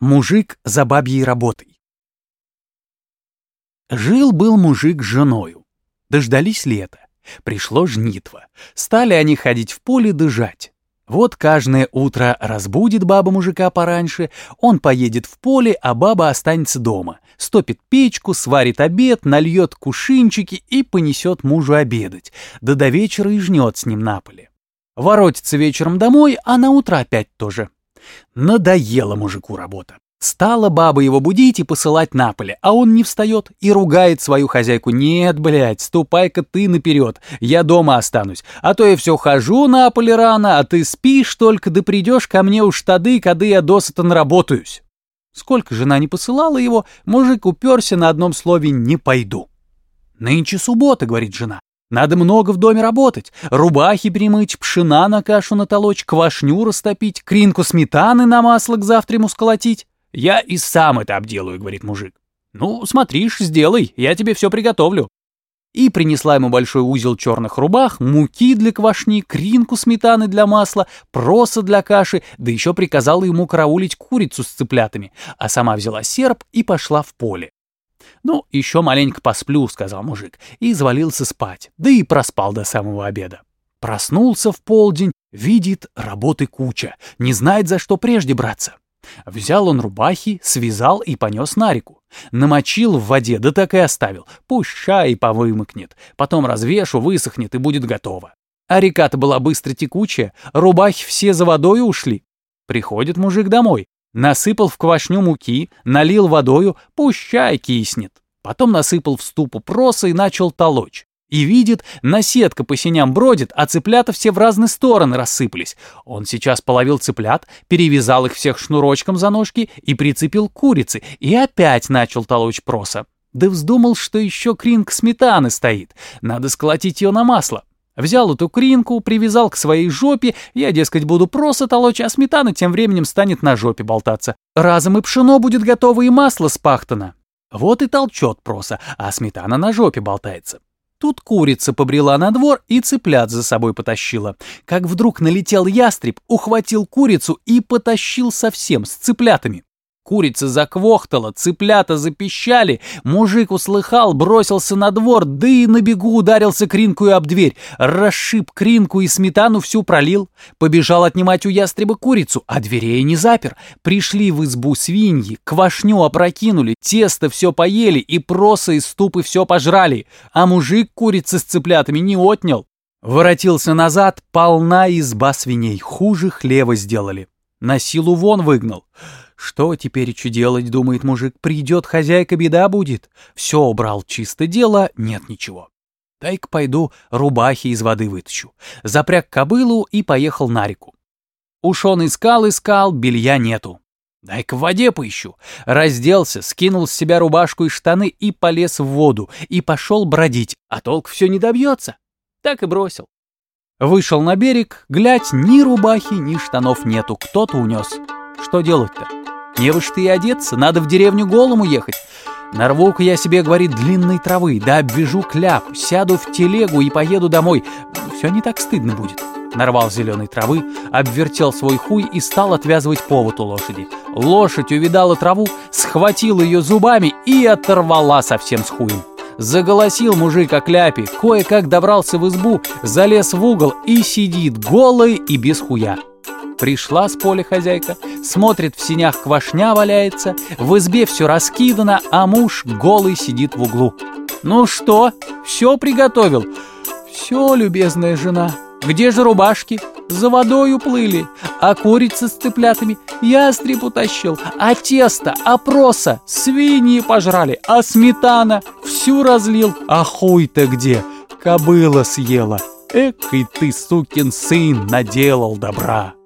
Мужик за бабьей работой. Жил-был мужик с женою. Дождались лета. Пришло жнитво. Стали они ходить в поле дыжать. Вот каждое утро разбудит баба мужика пораньше, он поедет в поле, а баба останется дома. Стопит печку, сварит обед, нальет кушинчики и понесет мужу обедать. Да до вечера и жнет с ним на поле. Воротится вечером домой, а на утро опять тоже. Надоела мужику работа. Стала баба его будить и посылать на поле, а он не встает и ругает свою хозяйку. «Нет, блядь, ступай-ка ты наперед, я дома останусь, а то я все хожу на поле рано, а ты спишь только, да придешь ко мне уж тады, когда я досыта наработаюсь». Сколько жена не посылала его, мужик уперся на одном слове «не пойду». «Нынче суббота», — говорит жена. Надо много в доме работать. Рубахи примыть, пшена на кашу натолочь, квашню растопить, кринку сметаны на масло к завтраму сколотить. Я и сам это обделаю, говорит мужик. Ну, смотришь, сделай, я тебе все приготовлю. И принесла ему большой узел черных рубах, муки для квашни, кринку сметаны для масла, проса для каши, да еще приказала ему караулить курицу с цыплятами, а сама взяла серп и пошла в поле. «Ну, еще маленько посплю», — сказал мужик, и завалился спать, да и проспал до самого обеда. Проснулся в полдень, видит, работы куча, не знает, за что прежде браться. Взял он рубахи, связал и понес на реку. Намочил в воде, да так и оставил. Пусть шай повымыкнет, потом развешу, высохнет и будет готово. А река-то была быстро текучая, рубахи все за водой ушли. Приходит мужик домой, Насыпал в квашню муки, налил водою, пущай киснет. Потом насыпал в ступу проса и начал толочь. И видит, наседка по синям бродит, а цыплята все в разные стороны рассыпались. Он сейчас половил цыплят, перевязал их всех шнурочком за ножки и прицепил курицы, и опять начал толочь проса. Да вздумал, что еще кринг сметаны стоит, надо сколотить ее на масло. Взял эту кринку, привязал к своей жопе, я, дескать, буду просто толочь, а сметана тем временем станет на жопе болтаться. Разом и пшено будет готово, и масло спахтано. Вот и толчет проса, а сметана на жопе болтается. Тут курица побрела на двор и цыплят за собой потащила. Как вдруг налетел ястреб, ухватил курицу и потащил совсем с цыплятами. Курица заквохтала, цыплята запищали, мужик услыхал, бросился на двор, да и на бегу ударился кринкую об дверь, расшиб кринку и сметану всю пролил, побежал отнимать у ястреба курицу, а дверей не запер. Пришли в избу свиньи, квашню опрокинули, тесто все поели и проса из ступы все пожрали, а мужик курицы с цыплятами не отнял. Воротился назад, полна изба свиней, хуже хлева сделали. На силу вон выгнал. Что теперь делать, думает мужик, придет хозяйка, беда будет. Все убрал чисто дело, нет ничего. Дай-ка пойду рубахи из воды вытащу. Запряг кобылу и поехал на реку. Уж он искал-искал, белья нету. Дай-ка в воде поищу. Разделся, скинул с себя рубашку и штаны и полез в воду, и пошел бродить, а толк все не добьется. Так и бросил. Вышел на берег, глядь, ни рубахи, ни штанов нету, кто-то унес. Что делать-то? Не ж ты и одеться, надо в деревню голому ехать. Нарву-ка я себе, говорит, длинной травы, да обвяжу кляп, сяду в телегу и поеду домой. Все не так стыдно будет. Нарвал зеленой травы, обвертел свой хуй и стал отвязывать повод у лошади. Лошадь увидала траву, схватила ее зубами и оторвала совсем с хуем. Заголосил мужик о кляпе, кое-как добрался в избу, залез в угол и сидит голый и без хуя. Пришла с поля хозяйка, смотрит, в синях квашня валяется, в избе все раскидано, а муж голый сидит в углу. «Ну что, все приготовил?» «Все, любезная жена. Где же рубашки?» «За водой уплыли. А курица с цыплятами ястреб утащил. А тесто, а проса свиньи пожрали. А сметана всю разлил. А хуй-то где? Кобыла съела. Эх, и ты, сукин сын, наделал добра!»